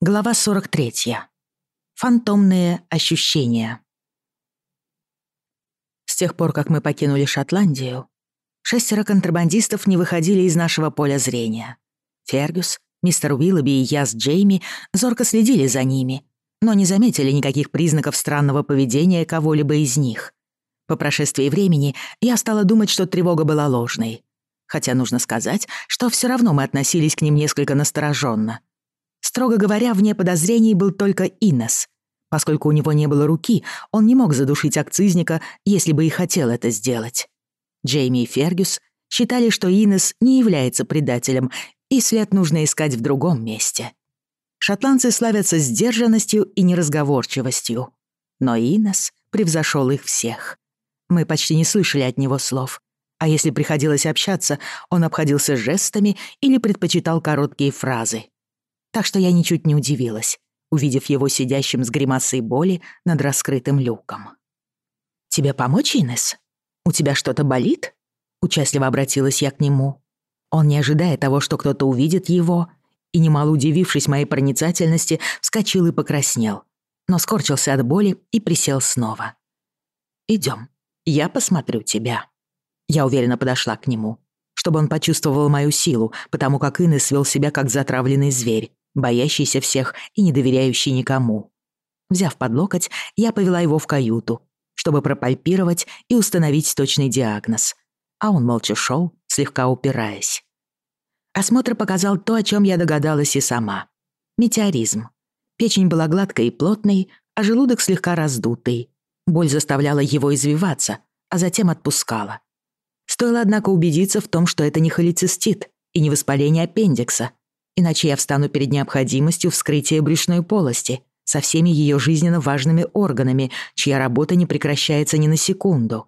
Глава 43. Фантомные ощущения. С тех пор, как мы покинули Шотландию, шестеро контрабандистов не выходили из нашего поля зрения. Фергюс, мистер Уиллоби и я с Джейми зорко следили за ними, но не заметили никаких признаков странного поведения кого-либо из них. По прошествии времени я стала думать, что тревога была ложной. Хотя нужно сказать, что все равно мы относились к ним несколько настороженно — Строго говоря, вне подозрений был только Инес. Поскольку у него не было руки, он не мог задушить акцизника, если бы и хотел это сделать. Джейми и Фергюс считали, что Инес не является предателем, и след нужно искать в другом месте. Шотландцы славятся сдержанностью и неразговорчивостью. Но Инес превзошел их всех. Мы почти не слышали от него слов. А если приходилось общаться, он обходился жестами или предпочитал короткие фразы так что я ничуть не удивилась, увидев его сидящим с гримасой боли над раскрытым люком. «Тебе помочь, Инес? У тебя что-то болит?» Участливо обратилась я к нему. Он, не ожидая того, что кто-то увидит его, и, немало удивившись моей проницательности, вскочил и покраснел, но скорчился от боли и присел снова. «Идём, я посмотрю тебя». Я уверенно подошла к нему, чтобы он почувствовал мою силу, потому как Инес вел себя как затравленный зверь, боящийся всех и не доверяющий никому. Взяв под локоть, я повела его в каюту, чтобы пропальпировать и установить точный диагноз. А он молча шел, слегка упираясь. Осмотр показал то, о чем я догадалась и сама. Метеоризм. Печень была гладкой и плотной, а желудок слегка раздутый. Боль заставляла его извиваться, а затем отпускала. Стоило, однако, убедиться в том, что это не холецистит и не воспаление аппендикса, иначе я встану перед необходимостью вскрытия брюшной полости со всеми ее жизненно важными органами, чья работа не прекращается ни на секунду.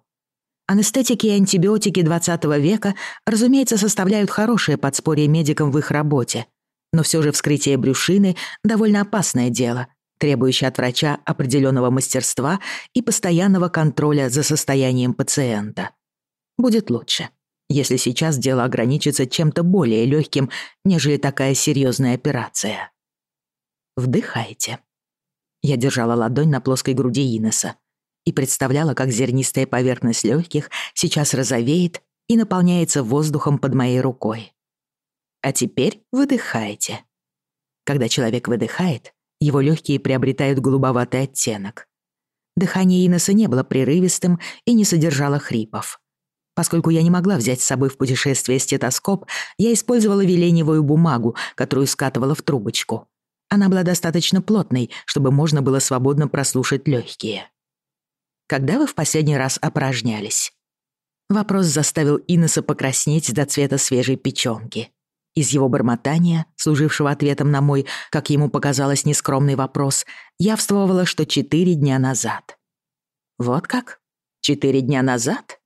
Анестетики и антибиотики 20 века, разумеется, составляют хорошее подспорье медикам в их работе, но все же вскрытие брюшины — довольно опасное дело, требующее от врача определенного мастерства и постоянного контроля за состоянием пациента. Будет лучше если сейчас дело ограничится чем-то более легким, нежели такая серьезная операция. Вдыхайте. Я держала ладонь на плоской груди Инеса и представляла, как зернистая поверхность легких сейчас розовеет и наполняется воздухом под моей рукой. А теперь выдыхайте. Когда человек выдыхает, его легкие приобретают голубоватый оттенок. Дыхание Инеса не было прерывистым и не содержало хрипов. Поскольку я не могла взять с собой в путешествие стетоскоп, я использовала веленевую бумагу, которую скатывала в трубочку. Она была достаточно плотной, чтобы можно было свободно прослушать легкие. Когда вы в последний раз опорожнялись? Вопрос заставил Инесса покраснеть до цвета свежей печёнки. Из его бормотания, служившего ответом на мой, как ему показалось, нескромный вопрос, явствовало, что четыре дня назад. Вот как? Четыре дня назад?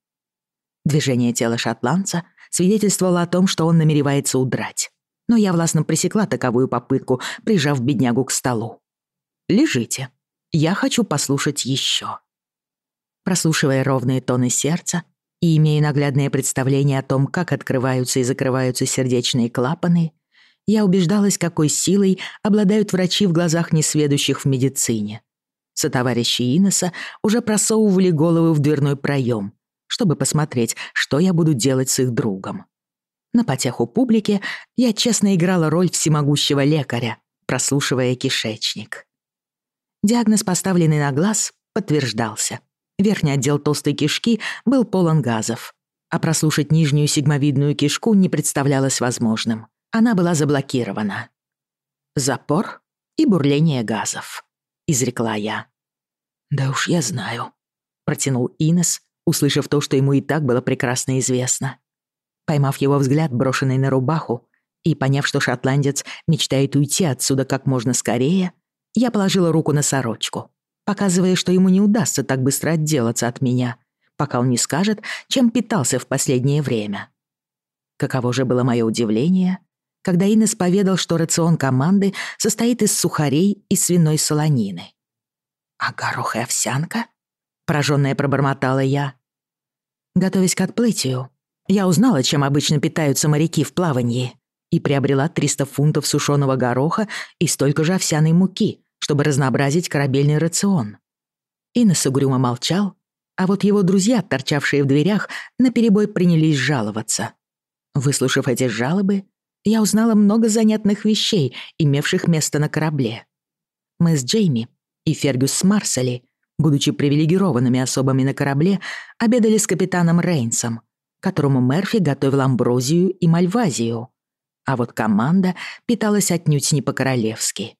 Движение тела шотландца свидетельствовало о том, что он намеревается удрать. Но я властно пресекла таковую попытку, прижав беднягу к столу. «Лежите. Я хочу послушать еще». Прослушивая ровные тоны сердца и имея наглядное представление о том, как открываются и закрываются сердечные клапаны, я убеждалась, какой силой обладают врачи в глазах несведущих в медицине. Сотоварищи Инесса уже просовывали головы в дверной проем, чтобы посмотреть, что я буду делать с их другом. На потеху публики я честно играла роль всемогущего лекаря, прослушивая кишечник. Диагноз, поставленный на глаз, подтверждался. Верхний отдел толстой кишки был полон газов, а прослушать нижнюю сигмовидную кишку не представлялось возможным. Она была заблокирована. «Запор и бурление газов», — изрекла я. «Да уж я знаю», — протянул Инес, услышав то, что ему и так было прекрасно известно. Поймав его взгляд, брошенный на рубаху, и поняв, что шотландец мечтает уйти отсюда как можно скорее, я положила руку на сорочку, показывая, что ему не удастся так быстро отделаться от меня, пока он не скажет, чем питался в последнее время. Каково же было мое удивление, когда Инес поведал, что рацион команды состоит из сухарей и свиной солонины. «А горох и овсянка?» Поражённая пробормотала я. Готовясь к отплытию, я узнала, чем обычно питаются моряки в плавании, и приобрела 300 фунтов сушеного гороха и столько же овсяной муки, чтобы разнообразить корабельный рацион. Иннес угрюмо молчал, а вот его друзья, торчавшие в дверях, наперебой принялись жаловаться. Выслушав эти жалобы, я узнала много занятных вещей, имевших место на корабле. Мы с Джейми и Фергюс с Марсели, будучи привилегированными особами на корабле, обедали с капитаном Рейнсом, которому Мерфи готовил амброзию и мальвазию. А вот команда питалась отнюдь не по-королевски.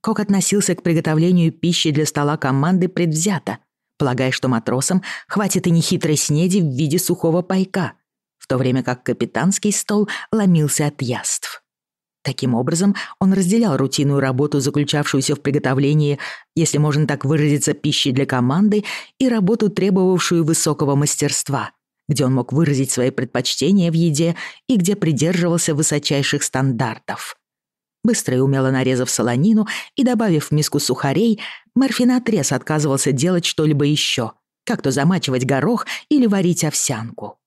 Кок относился к приготовлению пищи для стола команды предвзято, полагая, что матросам хватит и нехитрой снеди в виде сухого пайка, в то время как капитанский стол ломился от яств. Таким образом, он разделял рутинную работу, заключавшуюся в приготовлении, если можно так выразиться, пищи для команды, и работу, требовавшую высокого мастерства, где он мог выразить свои предпочтения в еде и где придерживался высочайших стандартов. Быстро и умело нарезав солонину и добавив в миску сухарей, Мерфи наотрез отказывался делать что-либо еще, как то замачивать горох или варить овсянку.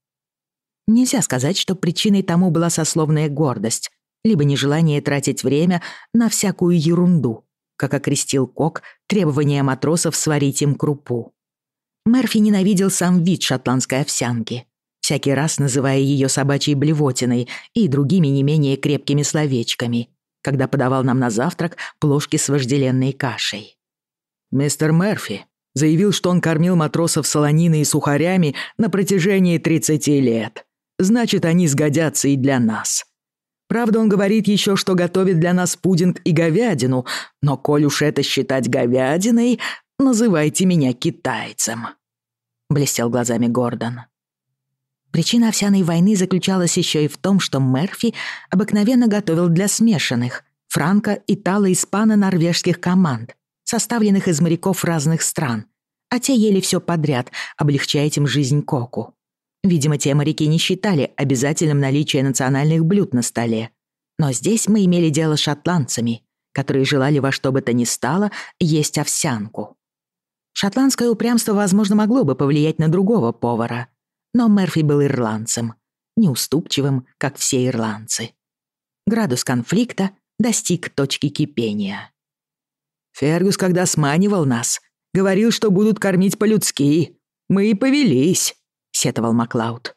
Нельзя сказать, что причиной тому была сословная гордость, либо нежелание тратить время на всякую ерунду, как окрестил Кок требования матросов сварить им крупу. Мерфи ненавидел сам вид шотландской овсянки, всякий раз называя ее собачьей блевотиной и другими не менее крепкими словечками, когда подавал нам на завтрак плошки с вожделенной кашей. «Мистер Мерфи заявил, что он кормил матросов солониной и сухарями на протяжении 30 лет. Значит, они сгодятся и для нас. Правда, он говорит еще, что готовит для нас пудинг и говядину, но коль уж это считать говядиной, называйте меня китайцем», — блестел глазами Гордон. Причина овсяной войны заключалась еще и в том, что Мерфи обыкновенно готовил для смешанных франко, итало, испано, норвежских команд, составленных из моряков разных стран, а те ели все подряд, облегчая этим жизнь Коку. Видимо, те моряки не считали обязательным наличие национальных блюд на столе. Но здесь мы имели дело с шотландцами, которые желали во что бы то ни стало есть овсянку. Шотландское упрямство, возможно, могло бы повлиять на другого повара — но Мерфи был ирландцем, неуступчивым, как все ирландцы. Градус конфликта достиг точки кипения. «Фергус, когда сманивал нас, говорил, что будут кормить по-людски. Мы и повелись», — сетовал Маклауд.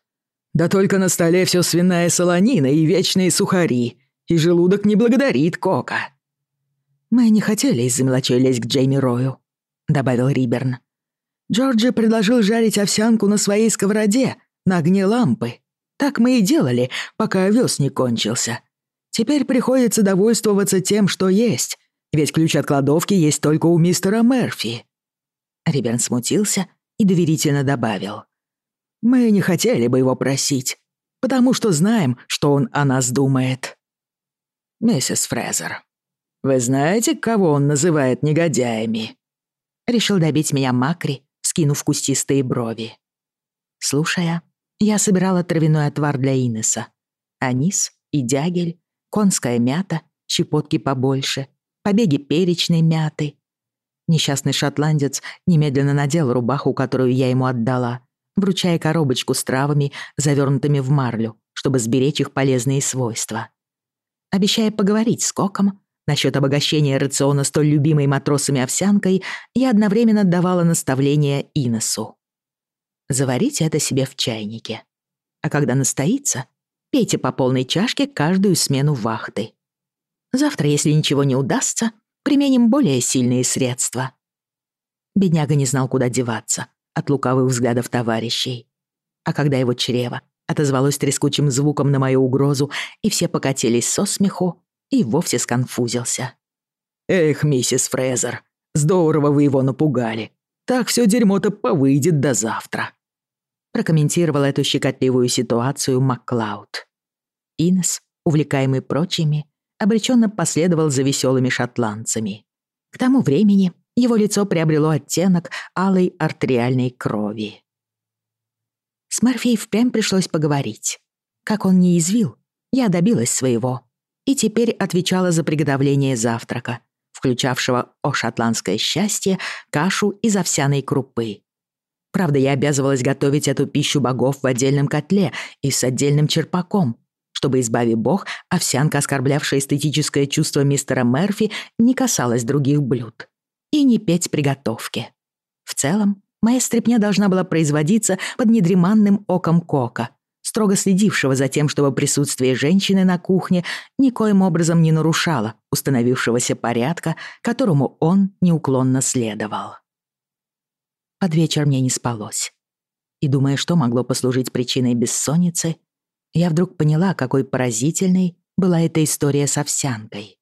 «Да только на столе все свиная солонина и вечные сухари, и желудок не благодарит Кока». «Мы не хотели из-за мелочей лезть к Джейми Рою», — добавил Риберн. Джорджи предложил жарить овсянку на своей сковороде, на огне лампы. Так мы и делали, пока овес не кончился. Теперь приходится довольствоваться тем, что есть, ведь ключ от кладовки есть только у мистера Мерфи». Риберн смутился и доверительно добавил. «Мы не хотели бы его просить, потому что знаем, что он о нас думает». «Миссис Фрезер, вы знаете, кого он называет негодяями?» Решил добить меня Макри, скинув кустистые брови. Слушая, я собирала травяной отвар для Инеса. Анис и дягель, конская мята, щепотки побольше, побеги перечной мяты. Несчастный шотландец немедленно надел рубаху, которую я ему отдала, вручая коробочку с травами, завернутыми в марлю, чтобы сберечь их полезные свойства. Обещая поговорить с Коком, Насчет обогащения рациона столь любимой матросами овсянкой я одновременно давала наставление Инесу. Заварите это себе в чайнике. А когда настоится, пейте по полной чашке каждую смену вахты. Завтра, если ничего не удастся, применим более сильные средства. Бедняга не знал, куда деваться от лукавых взглядов товарищей. А когда его чрево отозвалось трескучим звуком на мою угрозу, и все покатились со смеху, и вовсе сконфузился. «Эх, миссис Фрезер, здорово вы его напугали. Так все дерьмо-то повыйдет до завтра», прокомментировал эту щекотливую ситуацию Маклауд. Инес, увлекаемый прочими, обреченно последовал за веселыми шотландцами. К тому времени его лицо приобрело оттенок алой артериальной крови. С Мерфи впрямь пришлось поговорить. Как он не извил, я добилась своего и теперь отвечала за приготовление завтрака, включавшего о шотландское счастье, кашу из овсяной крупы. Правда, я обязывалась готовить эту пищу богов в отдельном котле и с отдельным черпаком, чтобы, избави бог, овсянка, оскорблявшая эстетическое чувство мистера Мерфи, не касалась других блюд. И не петь приготовки. В целом, моя стряпня должна была производиться под недреманным оком Кока, строго следившего за тем, чтобы присутствие женщины на кухне никоим образом не нарушало установившегося порядка, которому он неуклонно следовал. Под вечер мне не спалось. И думая, что могло послужить причиной бессонницы, я вдруг поняла, какой поразительной была эта история с овсянкой.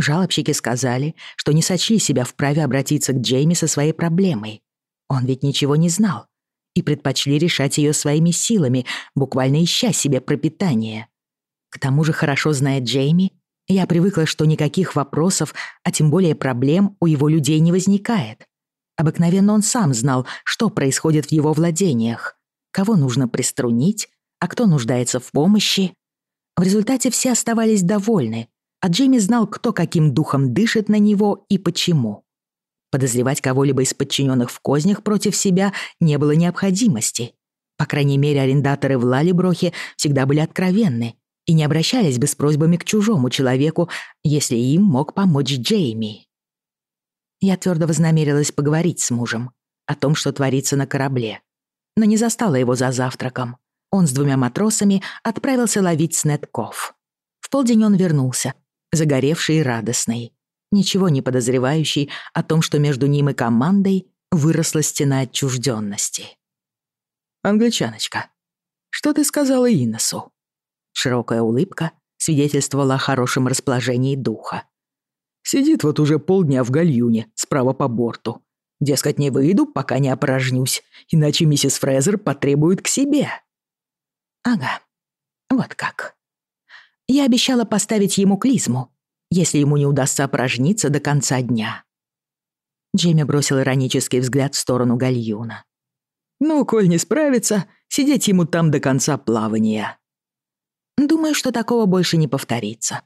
Жалобщики сказали, что не сочли себя вправе обратиться к Джейми со своей проблемой. Он ведь ничего не знал и предпочли решать ее своими силами, буквально ища себе пропитание. К тому же, хорошо зная Джейми, я привыкла, что никаких вопросов, а тем более проблем у его людей не возникает. Обыкновенно он сам знал, что происходит в его владениях, кого нужно приструнить, а кто нуждается в помощи. В результате все оставались довольны, а Джейми знал, кто каким духом дышит на него и почему. Подозревать кого-либо из подчиненных в кознях против себя не было необходимости. По крайней мере, арендаторы в Лалиброхе всегда были откровенны и не обращались бы с просьбами к чужому человеку, если им мог помочь Джейми. Я твердо вознамерилась поговорить с мужем о том, что творится на корабле, но не застала его за завтраком. Он с двумя матросами отправился ловить снетков. В полдень он вернулся, загоревший и радостный ничего не подозревающий о том, что между ним и командой выросла стена отчужденности. «Англичаночка, что ты сказала Иннесу?» Широкая улыбка свидетельствовала о хорошем расположении духа. «Сидит вот уже полдня в гальюне, справа по борту. Дескать, не выйду, пока не опорожнюсь, иначе миссис Фрезер потребует к себе». «Ага, вот как. Я обещала поставить ему клизму, если ему не удастся опорожниться до конца дня. Джейми бросил иронический взгляд в сторону гальюна. «Ну, коль не справится, сидеть ему там до конца плавания». «Думаю, что такого больше не повторится.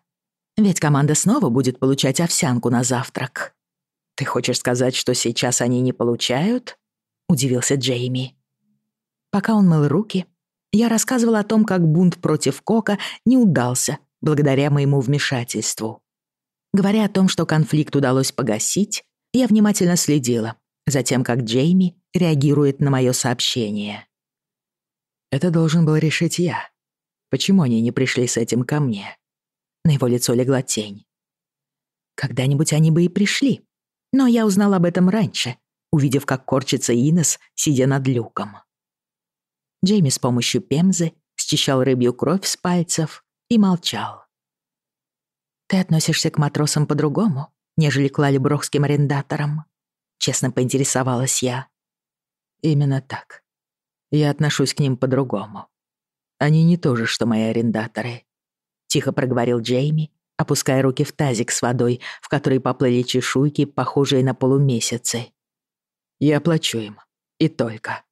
Ведь команда снова будет получать овсянку на завтрак». «Ты хочешь сказать, что сейчас они не получают?» — удивился Джейми. Пока он мыл руки, я рассказывал о том, как бунт против Кока не удался благодаря моему вмешательству. Говоря о том, что конфликт удалось погасить, я внимательно следила за тем, как Джейми реагирует на мое сообщение. Это должен был решить я. Почему они не пришли с этим ко мне? На его лицо легла тень. Когда-нибудь они бы и пришли, но я узнал об этом раньше, увидев, как корчится Инес, сидя над люком. Джейми с помощью пемзы счищал рыбью кровь с пальцев и молчал. Ты относишься к матросам по-другому, нежели к лалеброхским арендаторам?» Честно поинтересовалась я. «Именно так. Я отношусь к ним по-другому. Они не то же, что мои арендаторы», — тихо проговорил Джейми, опуская руки в тазик с водой, в которой поплыли чешуйки, похожие на полумесяцы. «Я плачу им. И только».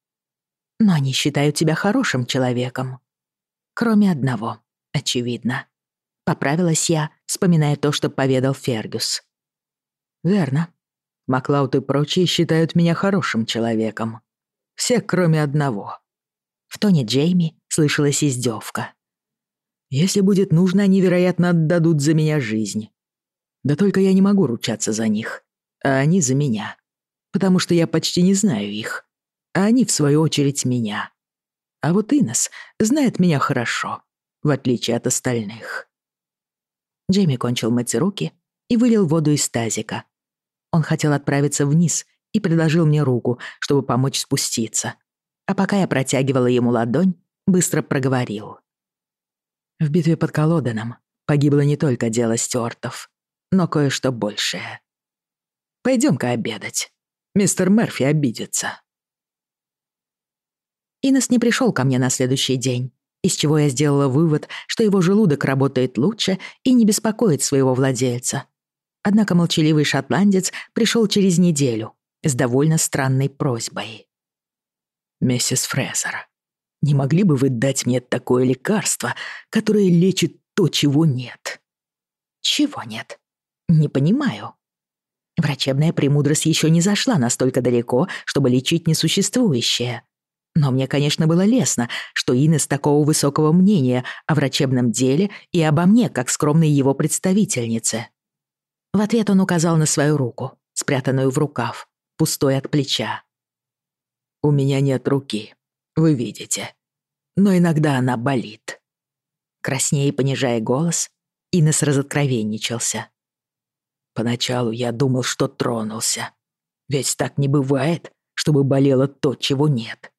«Но они считают тебя хорошим человеком. Кроме одного, очевидно». Поправилась я, вспоминая то, что поведал Фергюс. «Верно. Маклауд и прочие считают меня хорошим человеком. Все, кроме одного». В тоне Джейми слышалась издевка. «Если будет нужно, они, вероятно, отдадут за меня жизнь. Да только я не могу ручаться за них, а они за меня, потому что я почти не знаю их, а они, в свою очередь, меня. А вот Инес знает меня хорошо, в отличие от остальных». Джейми кончил мыть руки и вылил воду из тазика. Он хотел отправиться вниз и предложил мне руку, чтобы помочь спуститься. А пока я протягивала ему ладонь, быстро проговорил. В битве под Колоденом погибло не только дело Стюартов, но кое-что большее. Пойдем-ка обедать. Мистер Мерфи обидится. Инес не пришел ко мне на следующий день, из чего я сделала вывод, что его желудок работает лучше и не беспокоит своего владельца. Однако молчаливый шотландец пришел через неделю с довольно странной просьбой. «Миссис Фрезер, не могли бы вы дать мне такое лекарство, которое лечит то, чего нет?» «Чего нет? Не понимаю». Врачебная премудрость еще не зашла настолько далеко, чтобы лечить несуществующее. Но мне, конечно, было лестно, что Инес такого высокого мнения о врачебном деле и обо мне, как скромной его представительнице. В ответ он указал на свою руку, спрятанную в рукав, пустой от плеча. «У меня нет руки, вы видите. Но иногда она болит». Краснее и понижая голос, Инес разоткровенничался. Поначалу я думал, что тронулся. Ведь так не бывает, чтобы болело то, чего нет.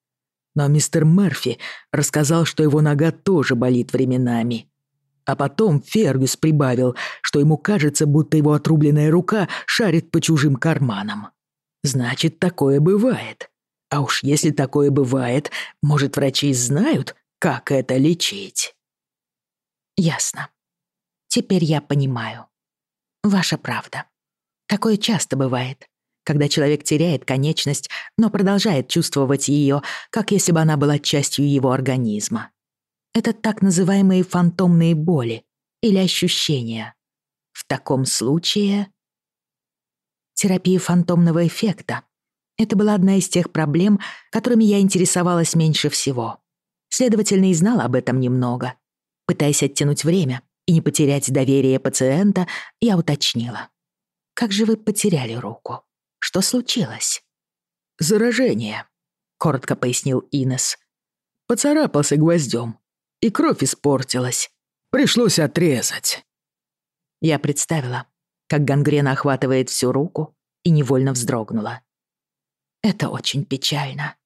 Но мистер Мерфи рассказал, что его нога тоже болит временами. А потом Фергюс прибавил, что ему кажется, будто его отрубленная рука шарит по чужим карманам. Значит, такое бывает. А уж если такое бывает, может, врачи знают, как это лечить? Ясно. Теперь я понимаю. Ваша правда. Такое часто бывает когда человек теряет конечность, но продолжает чувствовать ее, как если бы она была частью его организма. Это так называемые фантомные боли или ощущения. В таком случае... Терапия фантомного эффекта — это была одна из тех проблем, которыми я интересовалась меньше всего. Следовательно, и знала об этом немного. Пытаясь оттянуть время и не потерять доверие пациента, я уточнила. «Как же вы потеряли руку?» Что случилось?» «Заражение», — коротко пояснил Инес. «Поцарапался гвоздем, и кровь испортилась. Пришлось отрезать». Я представила, как гангрена охватывает всю руку и невольно вздрогнула. Это очень печально.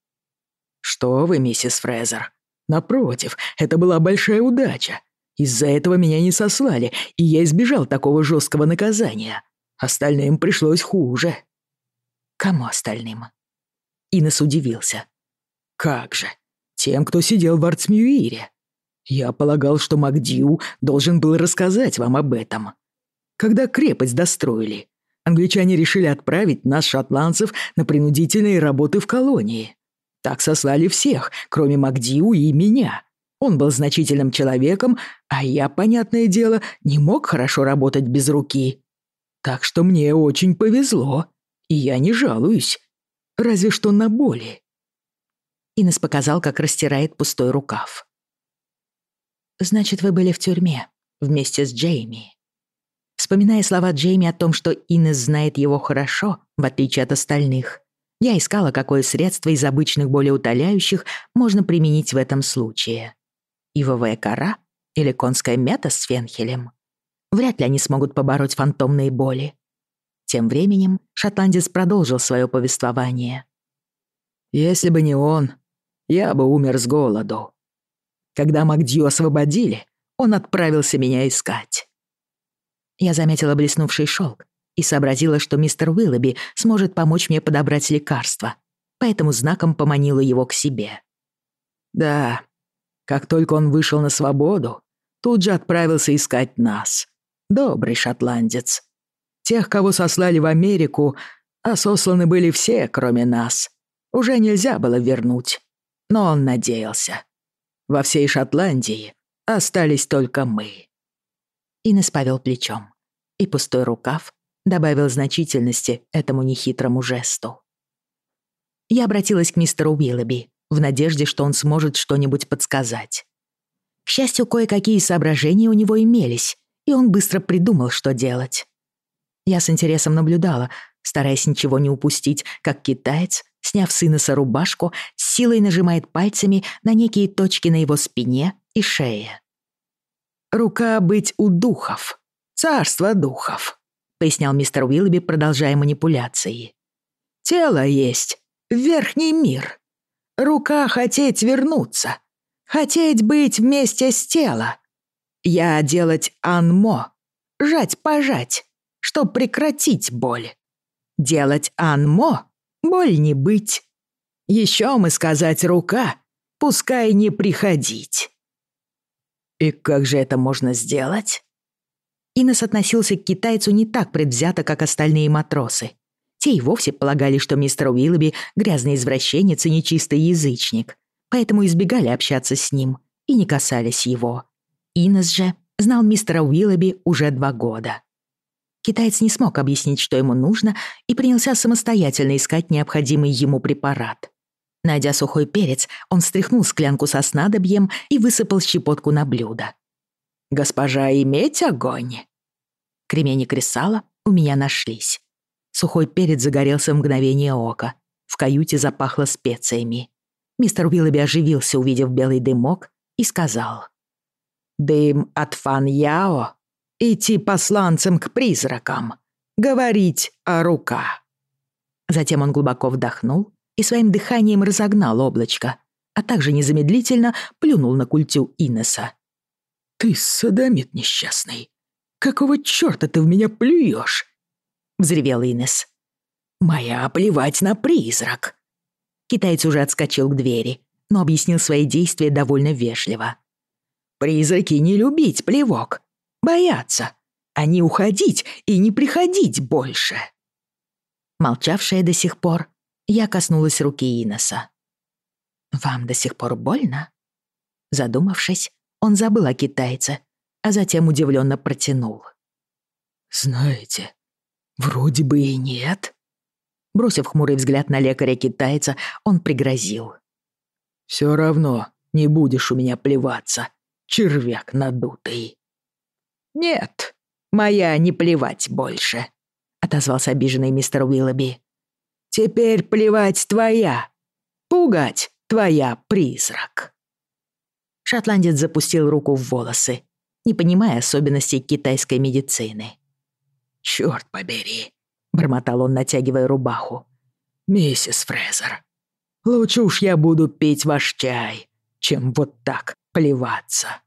«Что вы, миссис Фрезер? Напротив, это была большая удача. Из-за этого меня не сослали, и я избежал такого жесткого наказания. Остальным пришлось хуже». Кому остальным? Инес удивился. Как же? Тем, кто сидел в Арцмьюире. Я полагал, что Макдью должен был рассказать вам об этом. Когда крепость достроили, англичане решили отправить нас, шотландцев, на принудительные работы в колонии. Так сослали всех, кроме Макдью и меня. Он был значительным человеком, а я, понятное дело, не мог хорошо работать без руки. Так что мне очень повезло. Я не жалуюсь. Разве что на боли. Инес показал, как растирает пустой рукав. «Значит, вы были в тюрьме вместе с Джейми». Вспоминая слова Джейми о том, что Инес знает его хорошо, в отличие от остальных, я искала, какое средство из обычных болеутоляющих можно применить в этом случае. Ивовая кора или конская мята с фенхелем. Вряд ли они смогут побороть фантомные боли. Тем временем шотландец продолжил свое повествование. «Если бы не он, я бы умер с голоду. Когда Макдью освободили, он отправился меня искать». Я заметила блеснувший шелк и сообразила, что мистер Уиллоби сможет помочь мне подобрать лекарство, поэтому знаком поманила его к себе. «Да, как только он вышел на свободу, тут же отправился искать нас. Добрый шотландец. Тех, кого сослали в Америку, а сосланы были все, кроме нас. Уже нельзя было вернуть. Но он надеялся. Во всей Шотландии остались только мы. Инес повел плечом, и пустой рукав добавил значительности этому нехитрому жесту. Я обратилась к мистеру Уиллоби в надежде, что он сможет что-нибудь подсказать. К счастью, кое-какие соображения у него имелись, и он быстро придумал, что делать. Я с интересом наблюдала, стараясь ничего не упустить, как китаец, сняв с Инесса рубашку, силой нажимает пальцами на некие точки на его спине и шее. «Рука быть у духов. Царство духов», — пояснял мистер Уиллоби, продолжая манипуляции. «Тело есть, верхний мир. Рука хотеть вернуться, хотеть быть вместе с тело. Я делать анмо, жать-пожать, чтоб прекратить боль. Делать анмо, боль не быть. Еще мы сказать рука, пускай не приходить. И как же это можно сделать? Инес относился к китайцу не так предвзято, как остальные матросы. Те и вовсе полагали, что мистер Уиллоби — грязный извращенец и нечистый язычник, поэтому избегали общаться с ним и не касались его. Инес же знал мистера Уиллоби уже два года. Китаец не смог объяснить, что ему нужно, и принялся самостоятельно искать необходимый ему препарат. Найдя сухой перец, он стряхнул склянку со снадобьем и высыпал щепотку на блюдо. «Госпожа, иметь огонь?» Кремень и кресало у меня нашлись. Сухой перец загорелся в мгновение ока. В каюте запахло специями. Мистер Уиллоби оживился, увидев белый дымок, и сказал. «Дым от Фан Яо? Идти посланцем к призракам. Говорить о рука». Затем он глубоко вдохнул и своим дыханием разогнал облачко, а также незамедлительно плюнул на культю Инеса. «Ты садомит несчастный. Какого чёрта ты в меня плюешь?» — взревел Инес. «Моя плевать на призрак!» Китаец уже отскочил к двери, но объяснил свои действия довольно вежливо. «Призраки не любить плевок. Боятся. Они уходить и не приходить больше». Молчавшая до сих пор, я коснулась руки Иноса. «Вам до сих пор больно?» Задумавшись, он забыл о китайце, а затем удивленно протянул. «Знаете, вроде бы и нет». Бросив хмурый взгляд на лекаря-китайца, он пригрозил. «Всё равно не будешь у меня плеваться, червяк надутый». «Нет, моя не плевать больше», — отозвался обиженный мистер Уиллоби. «Теперь плевать твоя, пугать твоя призрак». Шотландец запустил руку в волосы, не понимая особенностей китайской медицины. «Чёрт побери!» — бормотал он, натягивая рубаху. «Миссис Фрезер, лучше уж я буду пить ваш чай, чем вот так плеваться».